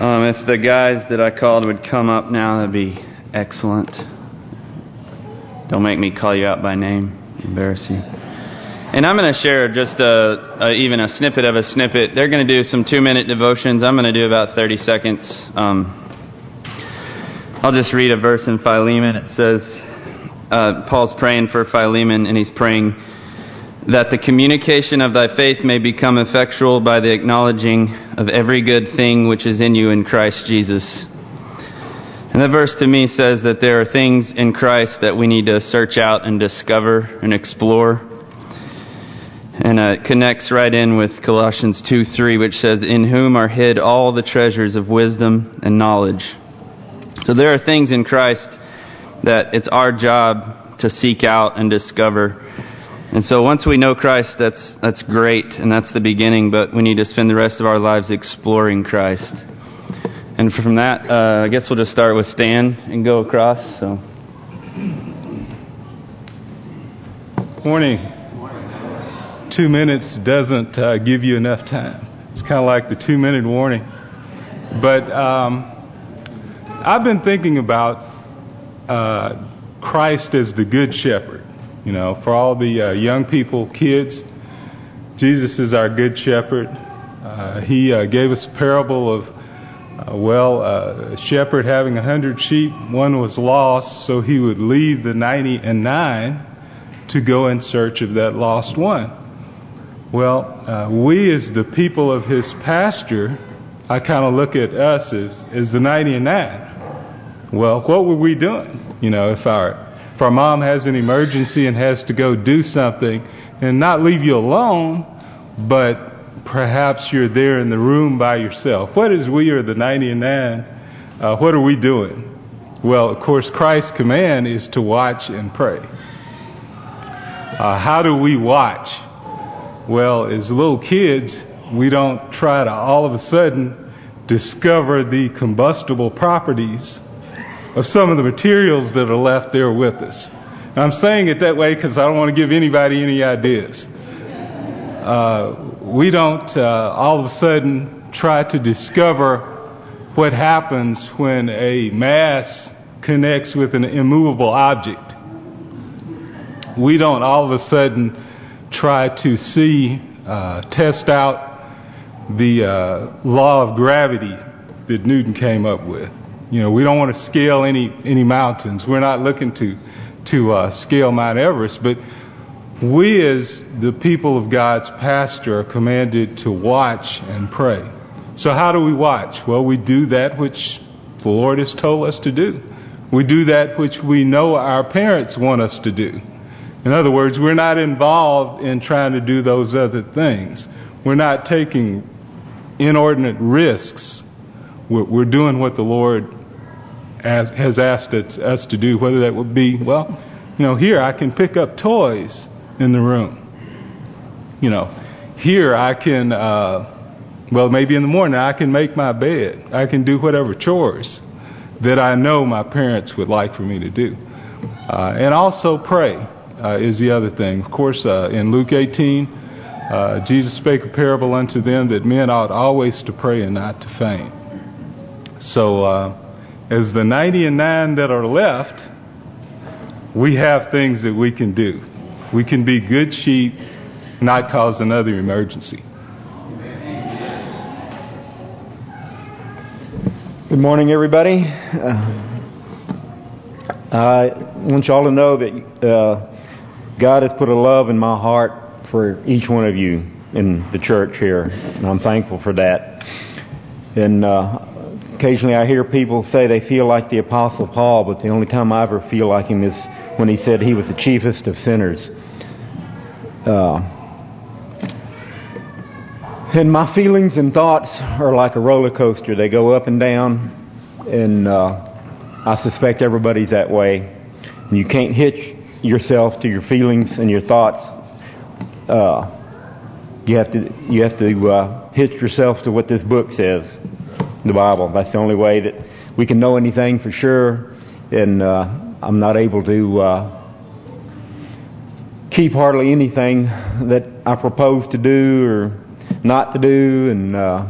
Um, if the guys that I called would come up now, that'd be excellent. Don't make me call you out by name. Embarrass you. And I'm going to share just a, a, even a snippet of a snippet. They're going to do some two-minute devotions. I'm going to do about 30 seconds. Um, I'll just read a verse in Philemon. It says, uh, Paul's praying for Philemon, and he's praying that the communication of thy faith may become effectual by the acknowledging of every good thing which is in you in Christ Jesus. And that verse to me says that there are things in Christ that we need to search out and discover and explore. And uh, it connects right in with Colossians 2 3, which says, In whom are hid all the treasures of wisdom and knowledge. So there are things in Christ that it's our job to seek out and discover. And so once we know Christ, that's that's great, and that's the beginning, but we need to spend the rest of our lives exploring Christ. And from that, uh, I guess we'll just start with Stan and go across. So. Morning. Two minutes doesn't uh, give you enough time. It's kind of like the two-minute warning. But um, I've been thinking about uh, Christ as the Good Shepherd. You know, for all the uh, young people, kids, Jesus is our Good Shepherd. Uh, he uh, gave us a parable of, uh, well, uh, a shepherd having a hundred sheep. One was lost, so he would leave the ninety and nine to go in search of that lost one. Well, uh, we as the people of his pasture, I kind of look at us as, as the 90 and 9. Well, what were we doing? You know, if our, if our mom has an emergency and has to go do something and not leave you alone, but perhaps you're there in the room by yourself. What is we or the 99? Uh, what are we doing? Well, of course, Christ's command is to watch and pray. Uh, how do we watch? Well, as little kids, we don't try to all of a sudden discover the combustible properties of some of the materials that are left there with us. I'm saying it that way because I don't want to give anybody any ideas. Uh, we don't uh, all of a sudden try to discover what happens when a mass connects with an immovable object. We don't all of a sudden try to see, uh, test out the uh, law of gravity that Newton came up with. You know, we don't want to scale any any mountains. We're not looking to to uh, scale Mount Everest, but we as the people of God's pasture are commanded to watch and pray. So how do we watch? Well, we do that which the Lord has told us to do. We do that which we know our parents want us to do. In other words, we're not involved in trying to do those other things. We're not taking inordinate risks. We're, we're doing what the Lord has, has asked us to do, whether that would be, well, you know, here I can pick up toys in the room. You know, here I can, uh, well, maybe in the morning I can make my bed. I can do whatever chores that I know my parents would like for me to do. Uh, and also pray uh, is the other thing. Of course, uh, in Luke 18, uh, Jesus spake a parable unto them that men ought always to pray and not to faint. So, uh, as the 90 and 9 that are left, we have things that we can do. We can be good sheep, not cause another emergency. Good morning, everybody. Uh, I want y'all to know that uh, God has put a love in my heart for each one of you in the church here, and I'm thankful for that. And uh, occasionally I hear people say they feel like the Apostle Paul, but the only time I ever feel like him is when he said he was the chiefest of sinners. Uh, and my feelings and thoughts are like a roller coaster. They go up and down, and uh, I suspect everybody's that way. And you can't hitch yourself to your feelings and your thoughts. Uh, you have to you have to uh, hitch yourself to what this book says, the Bible. That's the only way that we can know anything for sure. And uh, I'm not able to uh, keep hardly anything that I propose to do or not to do, and uh,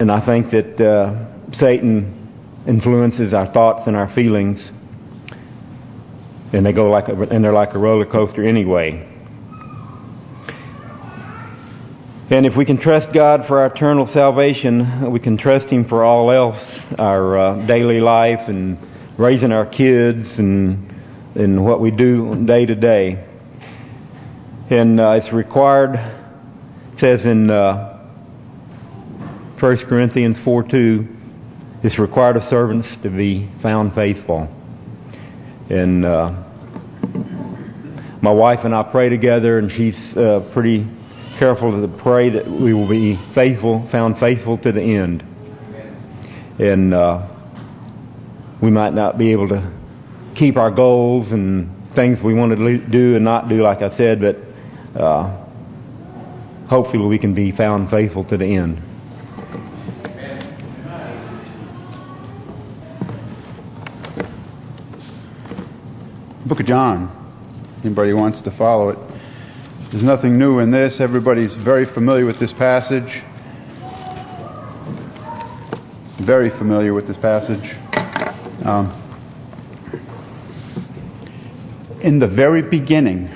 and I think that uh, Satan influences our thoughts and our feelings, and they go like a, and they're like a roller coaster anyway. And if we can trust God for our eternal salvation, we can trust Him for all else, our uh, daily life and raising our kids and and what we do day to day. And uh, it's required, it says in uh, 1 Corinthians 4 2, it's required of servants to be found faithful. And uh, my wife and I pray together, and she's uh, pretty careful to pray that we will be faithful, found faithful to the end. And uh, we might not be able to keep our goals and things we want to do and not do, like I said, but uh, hopefully we can be found faithful to the end. Book of John. Anybody wants to follow it? There's nothing new in this. Everybody's very familiar with this passage. Very familiar with this passage. Um, in the very beginning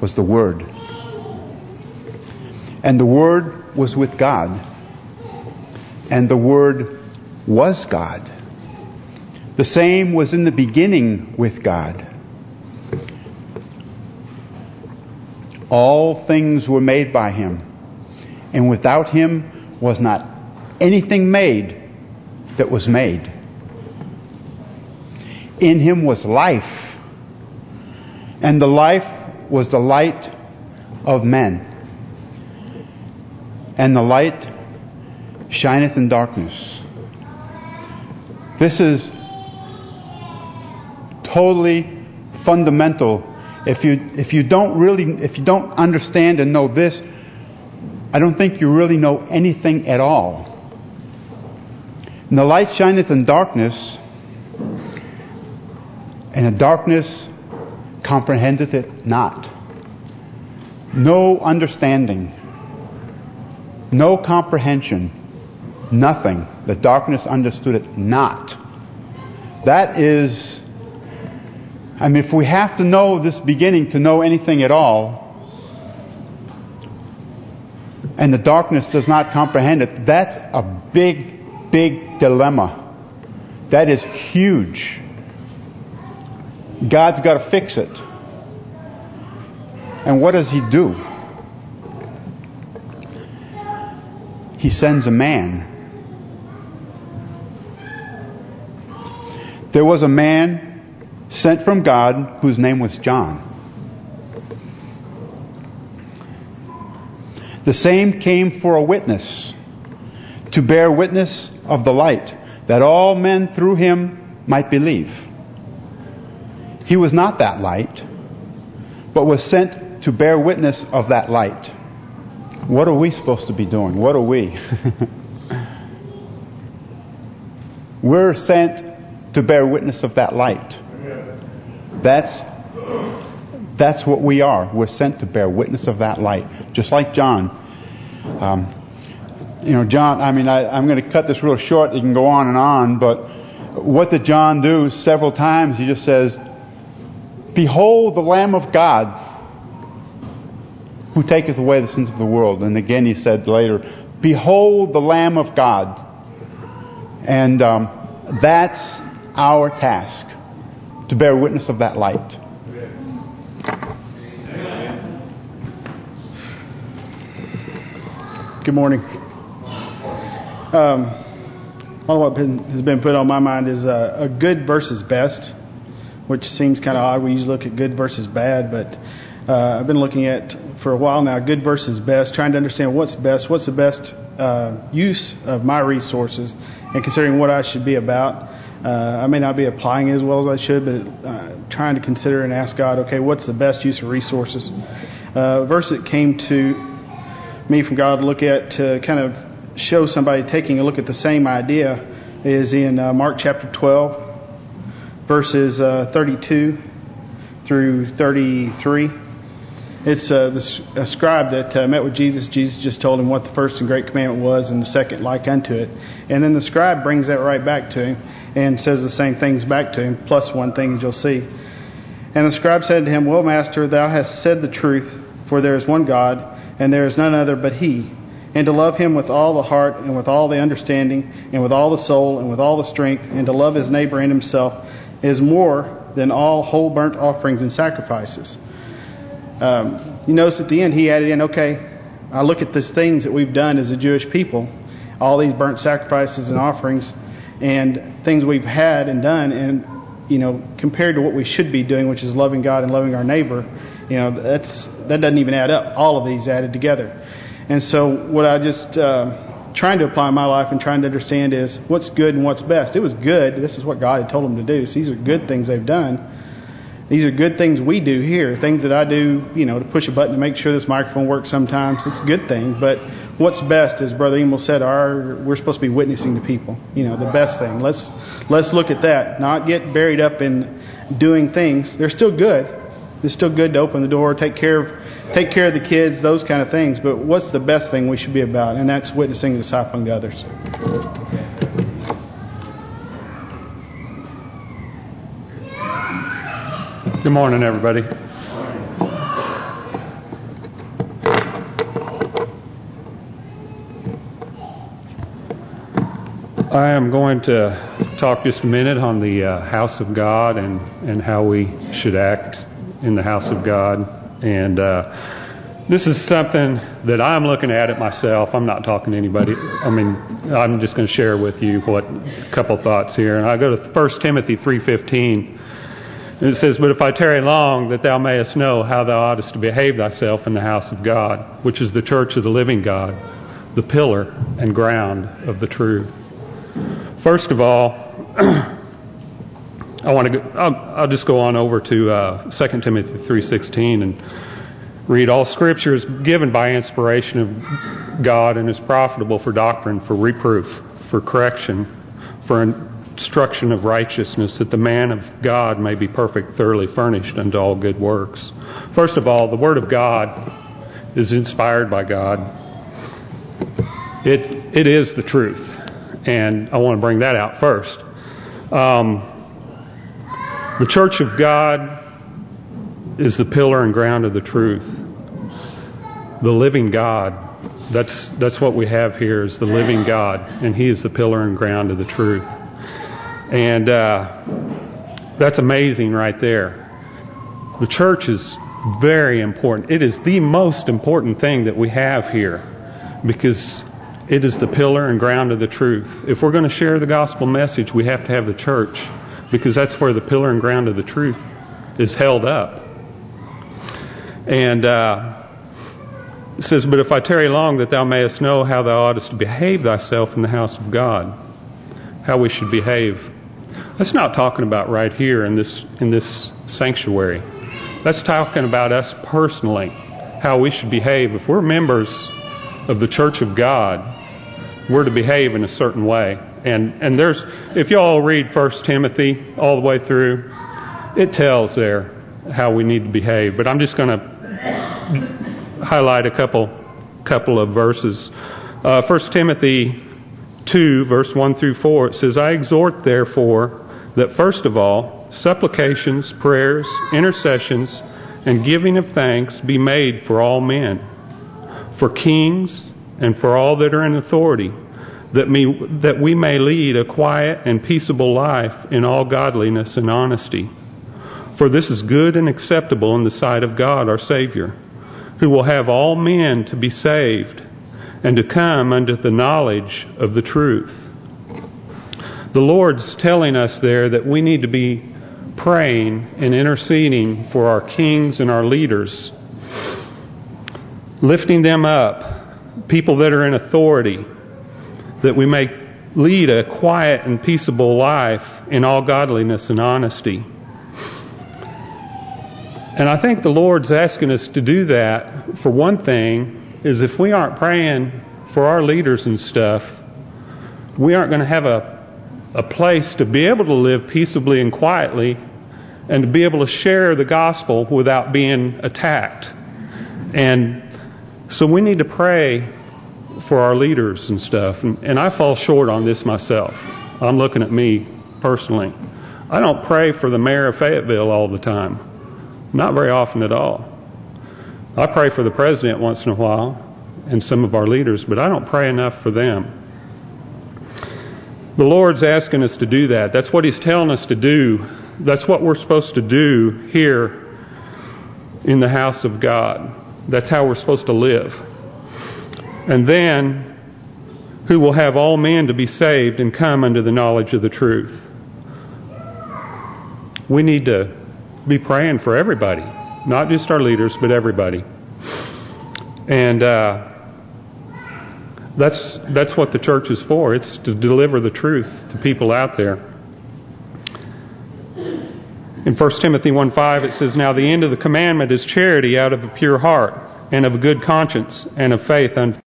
was the Word. And the Word was with God. And the Word was God. The same was in the beginning with God. All things were made by Him. And without Him was not anything made that was made. In Him was life. And the life was the light of men. And the light shineth in darkness. This is totally fundamental. If you if you don't really if you don't understand and know this, I don't think you really know anything at all. And the light shineth in darkness, and the darkness comprehendeth it not. No understanding, no comprehension, nothing. The darkness understood it not. That is I mean, if we have to know this beginning to know anything at all, and the darkness does not comprehend it, that's a big, big dilemma. That is huge. God's got to fix it. And what does He do? He sends a man. There was a man sent from God whose name was John. The same came for a witness, to bear witness of the light, that all men through him might believe. He was not that light, but was sent to bear witness of that light. What are we supposed to be doing? What are we? We're sent to bear witness of that light. That's that's what we are. We're sent to bear witness of that light, just like John. Um, you know, John. I mean, I, I'm going to cut this real short. You can go on and on, but what did John do? Several times he just says, "Behold, the Lamb of God." Who taketh away the sins of the world? And again, he said later, "Behold, the Lamb of God." And um, that's our task to bear witness of that light. Good morning. Um, all what has been put on my mind is uh, a good versus best, which seems kind of odd. We usually look at good versus bad, but uh, I've been looking at for a while now good versus best, trying to understand what's best, what's the best uh, use of my resources, and considering what I should be about. Uh, I may not be applying as well as I should, but uh, trying to consider and ask God, okay, what's the best use of resources? Uh, verse that came to me from God to look at to kind of show somebody taking a look at the same idea is in uh, Mark chapter 12, verses uh, 32 through 33. It's uh, the a scribe that uh, met with Jesus. Jesus just told him what the first and great commandment was, and the second like unto it. And then the scribe brings that right back to him and says the same things back to him, plus one thing you'll see. And the scribe said to him, Well, master, thou hast said the truth, for there is one God, and there is none other but He. And to love Him with all the heart, and with all the understanding, and with all the soul, and with all the strength, and to love his neighbor and himself, is more than all whole burnt offerings and sacrifices. Um, you notice at the end he added in, okay, I look at these things that we've done as a Jewish people, all these burnt sacrifices and offerings, and things we've had and done, and you know, compared to what we should be doing, which is loving God and loving our neighbor, you know, that's that doesn't even add up. All of these added together. And so what I just uh, trying to apply in my life and trying to understand is what's good and what's best. It was good. This is what God had told them to do. So these are good things they've done. These are good things we do here. Things that I do, you know, to push a button to make sure this microphone works sometimes. It's a good thing. But what's best, as Brother Emil said, our we're supposed to be witnessing to people. You know, the best thing. Let's let's look at that. Not get buried up in doing things. They're still good. It's still good to open the door, take care of take care of the kids, those kind of things. But what's the best thing we should be about? And that's witnessing and discipling others. Good morning, everybody. I am going to talk just a minute on the uh, house of God and, and how we should act in the house of God. And uh, this is something that I'm looking at it myself. I'm not talking to anybody. I mean, I'm just going to share with you what a couple thoughts here. And I go to 1 Timothy 3.15. And it says, But if I tarry long, that thou mayest know how thou oughtest to behave thyself in the house of God, which is the church of the living God, the pillar and ground of the truth. First of all, I want to. Go, I'll, I'll, just go on over to uh, 2 Timothy 3:16 and read. All Scripture is given by inspiration of God and is profitable for doctrine, for reproof, for correction, for instruction of righteousness, that the man of God may be perfect, thoroughly furnished unto all good works. First of all, the Word of God is inspired by God. It it is the truth, and I want to bring that out first. Um, the Church of God is the pillar and ground of the truth. The living God. That's that's what we have here is the living God, and He is the pillar and ground of the truth. And uh, that's amazing right there. The church is very important. It is the most important thing that we have here because it is the pillar and ground of the truth. If we're going to share the gospel message, we have to have the church because that's where the pillar and ground of the truth is held up. And uh, it says, But if I tarry long, that thou mayest know how thou oughtest to behave thyself in the house of God, how we should behave. That's not talking about right here in this in this sanctuary. That's talking about us personally, how we should behave. If we're members of the church of God, we're to behave in a certain way. And and there's if y'all read First Timothy all the way through, it tells there how we need to behave. But I'm just going to highlight a couple couple of verses. Uh, First Timothy 2, verse 1 through 4, it says, I exhort therefore that first of all supplications, prayers, intercessions, and giving of thanks be made for all men, for kings, and for all that are in authority that, me, that we may lead a quiet and peaceable life in all godliness and honesty. For this is good and acceptable in the sight of God our Savior, who will have all men to be saved and to come unto the knowledge of the truth. The Lord's telling us there that we need to be praying and interceding for our kings and our leaders, lifting them up, people that are in authority, that we may lead a quiet and peaceable life in all godliness and honesty. And I think the Lord's asking us to do that, for one thing, is if we aren't praying for our leaders and stuff, we aren't going to have a, a place to be able to live peaceably and quietly and to be able to share the gospel without being attacked. And so we need to pray for our leaders and stuff. And, and I fall short on this myself. I'm looking at me personally. I don't pray for the mayor of Fayetteville all the time. Not very often at all. I pray for the president once in a while and some of our leaders, but I don't pray enough for them. The Lord's asking us to do that. That's what He's telling us to do. That's what we're supposed to do here in the house of God. That's how we're supposed to live. And then, who will have all men to be saved and come unto the knowledge of the truth. We need to be praying for everybody, not just our leaders, but everybody. And uh, that's that's what the church is for. It's to deliver the truth to people out there. In 1 Timothy 1.5 it says, Now the end of the commandment is charity out of a pure heart, and of a good conscience, and of faith. And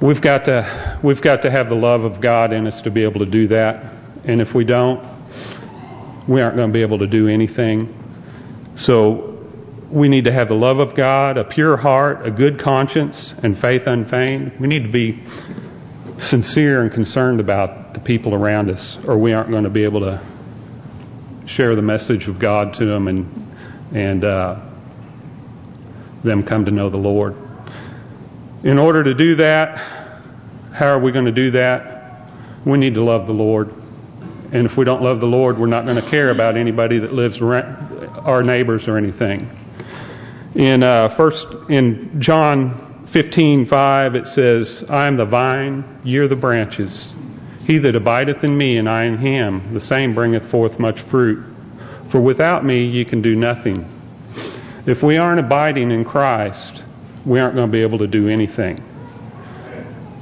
we've got to we've got to have the love of God in us to be able to do that. And if we don't, we aren't going to be able to do anything. So we need to have the love of God, a pure heart, a good conscience, and faith unfeigned. We need to be sincere and concerned about the people around us, or we aren't going to be able to share the message of God to them and and uh, them come to know the Lord. In order to do that, how are we going to do that? We need to love the Lord. And if we don't love the Lord, we're not going to care about anybody that lives around our neighbors or anything. In uh, first in John 15:5 it says, "I am the vine, ye are the branches. He that abideth in me and I in him, the same bringeth forth much fruit. For without me ye can do nothing." If we aren't abiding in Christ, we aren't going to be able to do anything.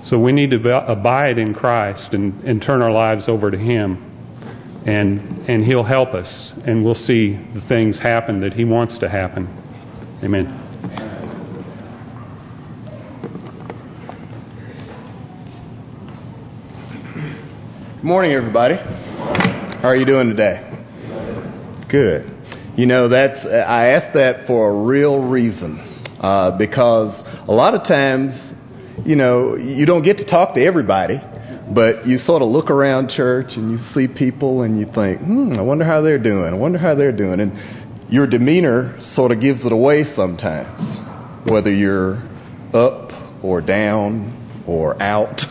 So we need to abide in Christ and, and turn our lives over to Him. And, and He'll help us. And we'll see the things happen that He wants to happen. Amen. Good morning, everybody. How are you doing today? Good. You know, that's I asked that for a real reason, uh, because a lot of times, you know, you don't get to talk to everybody, but you sort of look around church and you see people and you think, hmm, I wonder how they're doing. I wonder how they're doing. And your demeanor sort of gives it away sometimes, whether you're up or down or out.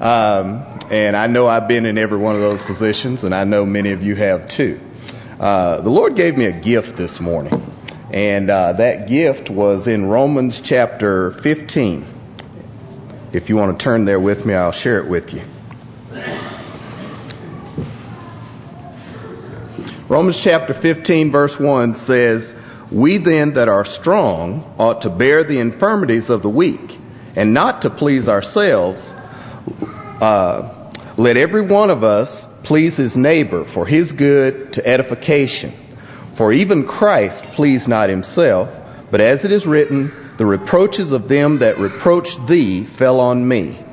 um, and I know I've been in every one of those positions, and I know many of you have too. Uh, the Lord gave me a gift this morning, and uh, that gift was in Romans chapter 15. If you want to turn there with me, I'll share it with you. Romans chapter 15 verse 1 says, We then that are strong ought to bear the infirmities of the weak, and not to please ourselves. Uh, let every one of us please his neighbor for his good to edification. For even Christ pleased not himself, but as it is written, the reproaches of them that reproached thee fell on me.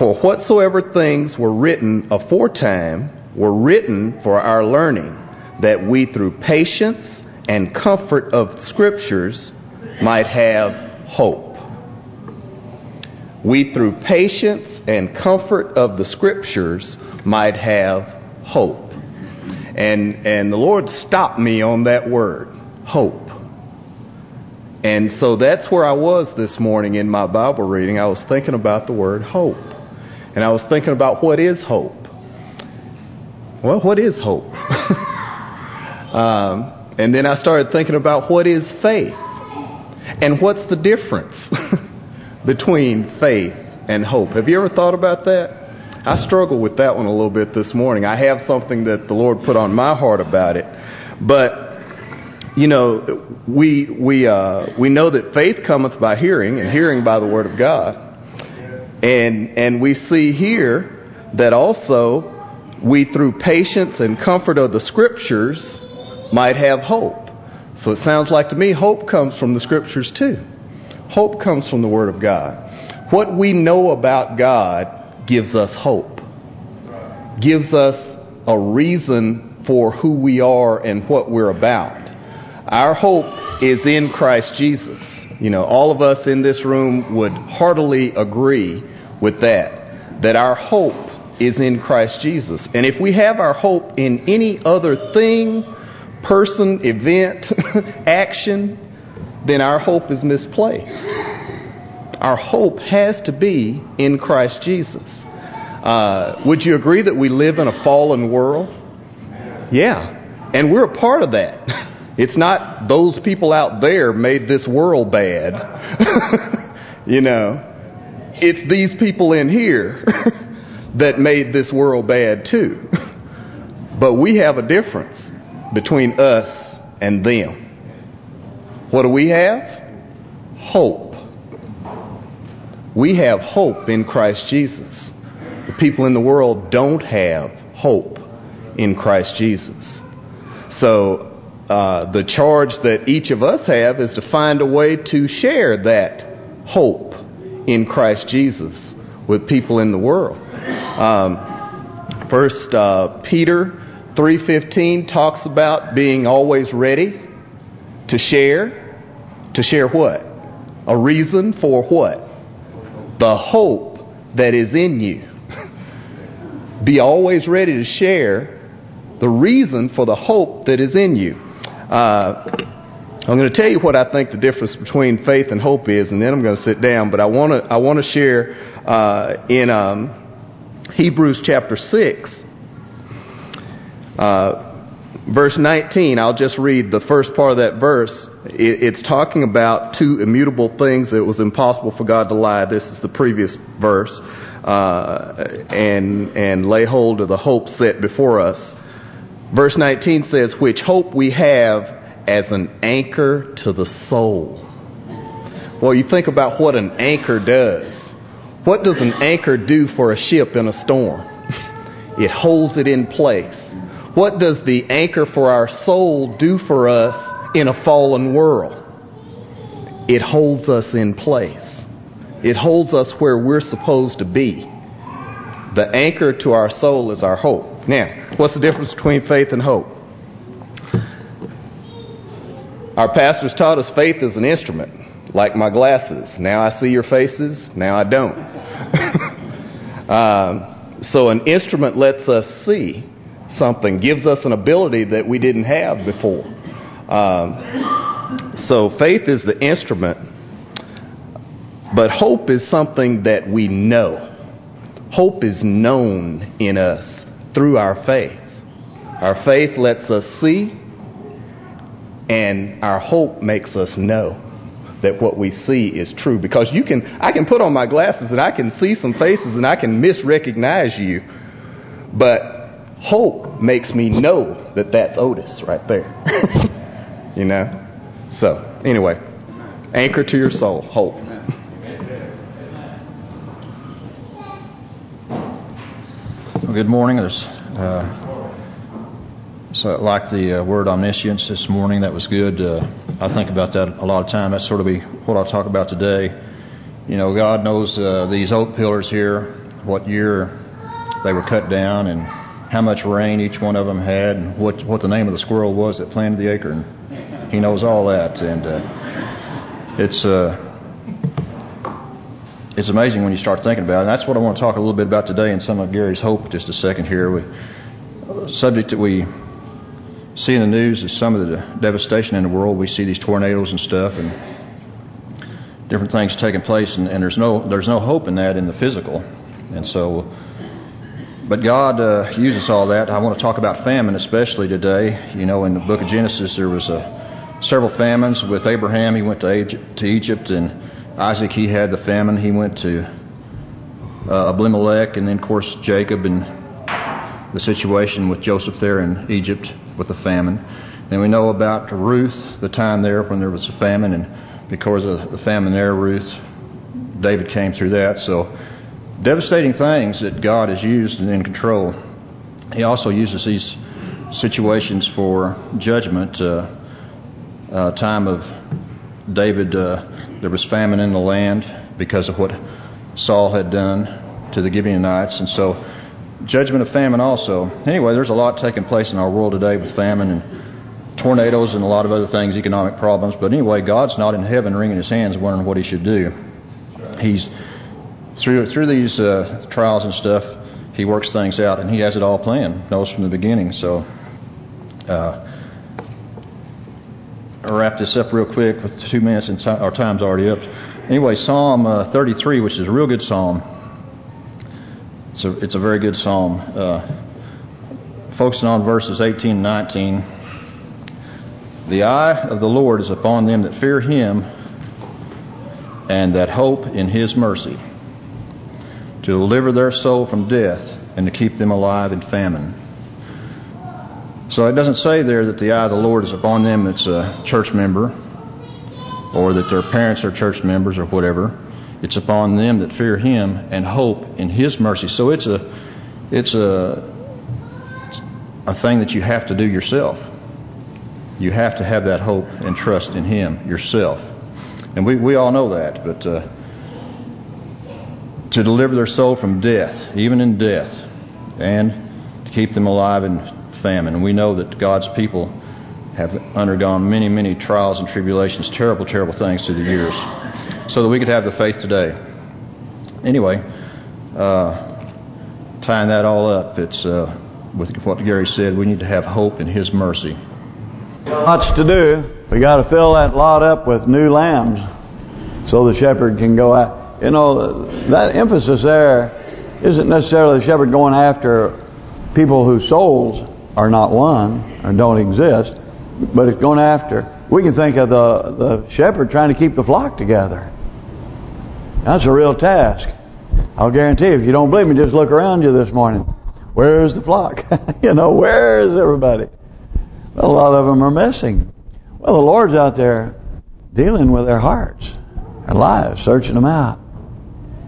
For whatsoever things were written aforetime were written for our learning that we through patience and comfort of scriptures might have hope. We through patience and comfort of the scriptures might have hope. And and the Lord stopped me on that word, hope. And so that's where I was this morning in my Bible reading. I was thinking about the word hope. And I was thinking about what is hope? Well, what is hope? Um, and then I started thinking about what is faith and what's the difference between faith and hope. Have you ever thought about that? I struggled with that one a little bit this morning. I have something that the Lord put on my heart about it, but you know, we we uh, we know that faith cometh by hearing, and hearing by the word of God, and and we see here that also we through patience and comfort of the scriptures might have hope. So it sounds like to me hope comes from the scriptures too. Hope comes from the Word of God. What we know about God gives us hope, gives us a reason for who we are and what we're about. Our hope is in Christ Jesus. You know, all of us in this room would heartily agree with that, that our hope is in Christ Jesus. And if we have our hope in any other thing, person, event, action, then our hope is misplaced. Our hope has to be in Christ Jesus. Uh, would you agree that we live in a fallen world? Yeah. And we're a part of that. It's not those people out there made this world bad. you know, it's these people in here that made this world bad too. but we have a difference between us and them. What do we have? Hope. We have hope in Christ Jesus. The people in the world don't have hope in Christ Jesus. So uh, the charge that each of us have is to find a way to share that hope in Christ Jesus with people in the world. Um, first uh, Peter 3:15 talks about being always ready to share. To share what? A reason for what? The hope that is in you. Be always ready to share the reason for the hope that is in you. Uh, I'm going to tell you what I think the difference between faith and hope is, and then I'm going to sit down. But I want to I want to share uh, in um, Hebrews chapter six, uh, verse 19. I'll just read the first part of that verse. It, it's talking about two immutable things that it was impossible for God to lie. This is the previous verse, uh, and and lay hold of the hope set before us. Verse 19 says, Which hope we have as an anchor to the soul. Well, you think about what an anchor does. What does an anchor do for a ship in a storm? it holds it in place. What does the anchor for our soul do for us in a fallen world? It holds us in place. It holds us where we're supposed to be. The anchor to our soul is our hope. Now, what's the difference between faith and hope? Our pastors taught us faith is an instrument, like my glasses. Now I see your faces, now I don't. um, so an instrument lets us see something, gives us an ability that we didn't have before. Um, so faith is the instrument, but hope is something that we know. Hope is known in us through our faith. Our faith lets us see, and our hope makes us know that what we see is true. Because you can, I can put on my glasses and I can see some faces and I can misrecognize you, but hope makes me know that that's Otis right there. you know? So, anyway, anchor to your soul, hope. good morning. There's, uh, so like the uh, word omniscience this morning. That was good. Uh, I think about that a lot of time. That's sort of be what I'll talk about today. You know, God knows uh, these oak pillars here, what year they were cut down, and how much rain each one of them had, and what what the name of the squirrel was that planted the. And He knows all that, and uh, it's. Uh, it's amazing when you start thinking about it. And that's what I want to talk a little bit about today in some of Gary's hope just a second here. We, uh, subject that we see in the news is some of the devastation in the world. We see these tornadoes and stuff and different things taking place and, and there's no there's no hope in that in the physical. And so but God uh, uses all that. I want to talk about famine especially today. You know, in the book of Genesis there was a, several famines with Abraham. He went to Egypt, to Egypt and Isaac, he had the famine. He went to uh, Abimelech, and then, of course, Jacob and the situation with Joseph there in Egypt with the famine. And we know about Ruth, the time there when there was a famine, and because of the famine there, Ruth, David came through that. So, devastating things that God has used and in control. He also uses these situations for judgment. Uh, uh, time of David. Uh, there was famine in the land because of what Saul had done to the Gibeonites. And so, judgment of famine also. Anyway, there's a lot taking place in our world today with famine. And tornadoes and a lot of other things, economic problems. But anyway, God's not in heaven wringing his hands wondering what he should do. He's through through these uh, trials and stuff, he works things out, and he has it all planned, knows from the beginning. So, uh, I'll wrap this up real quick with two minutes, and our time's already up. Anyway, Psalm uh, 33, which is a real good psalm. It's a, it's a very good psalm. Uh, focusing on verses 18 and 19. The eye of the Lord is upon them that fear him and that hope in his mercy, to deliver their soul from death and to keep them alive in famine. So it doesn't say there that the eye of the Lord is upon them that's a church member or that their parents are church members or whatever. It's upon them that fear him and hope in his mercy. So it's a it's a a thing that you have to do yourself. You have to have that hope and trust in him yourself. And we, we all know that, but uh, to deliver their soul from death, even in death, and to keep them alive in famine. We know that God's people have undergone many, many trials and tribulations, terrible, terrible things through the years, so that we could have the faith today. Anyway, uh, tying that all up, it's uh, with what Gary said, we need to have hope in His mercy. Much to do. We got to fill that lot up with new lambs so the shepherd can go out. You know, that emphasis there isn't necessarily the shepherd going after people whose souls are not won or don't exist, but it's going after. We can think of the the shepherd trying to keep the flock together. That's a real task. I'll guarantee you, if you don't believe me, just look around you this morning. Where's the flock? you know, where is everybody? A lot of them are missing. Well, the Lord's out there dealing with their hearts, their lives, searching them out.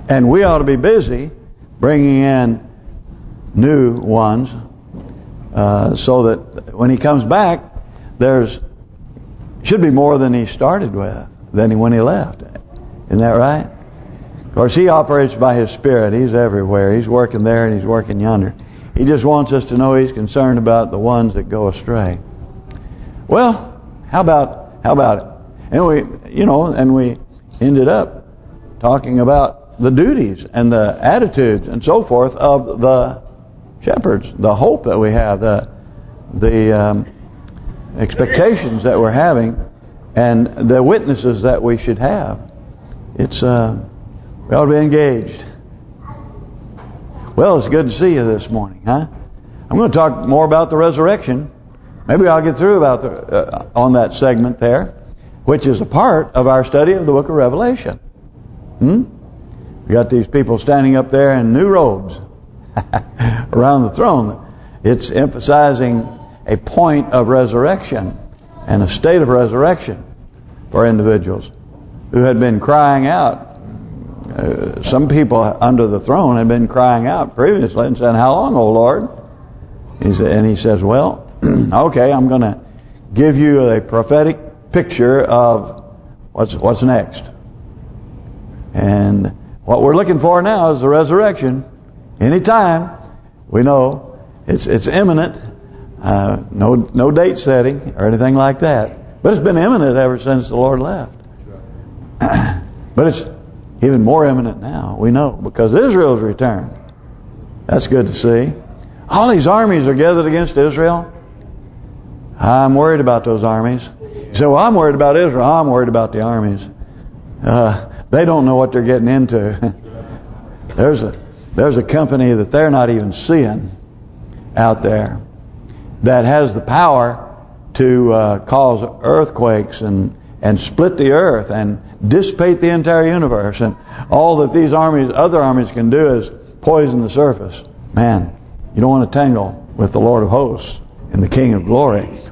And we ought to be busy bringing in new ones uh, so that when he comes back, there's should be more than he started with than when he left. Isn't that right? Of course, he operates by his Spirit. He's everywhere. He's working there and he's working yonder. He just wants us to know he's concerned about the ones that go astray. Well, how about how about it? And we, you know, and we ended up talking about the duties and the attitudes and so forth of the shepherds, the hope that we have, the the um, expectations that we're having, and the witnesses that we should have. It's uh, we ought to be engaged. Well, it's good to see you this morning, huh? I'm going to talk more about the resurrection. Maybe I'll get through about the uh, on that segment there, which is a part of our study of the book of Revelation. Hmm? We got these people standing up there in new robes around the throne. It's emphasizing a point of resurrection and a state of resurrection for individuals who had been crying out uh, some people under the throne had been crying out previously and saying, "How long, O Lord?" He said, and he says, "Well, okay, I'm going to give you a prophetic picture of what's what's next." And what we're looking for now is the resurrection. Anytime, we know it's it's imminent. Uh, no no date setting or anything like that, but it's been imminent ever since the Lord left. but it's even more imminent now, we know, because Israel's returned. That's good to see. All these armies are gathered against Israel. I'm worried about those armies. You say, well, I'm worried about Israel. I'm worried about the armies. Uh, they don't know what they're getting into. there's a there's a company that they're not even seeing out there that has the power to uh, cause earthquakes and and split the earth and dissipate the entire universe. And all that these armies, other armies can do is poison the surface. Man, you don't want to tangle with the Lord of hosts and the King of glory.